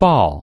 ball.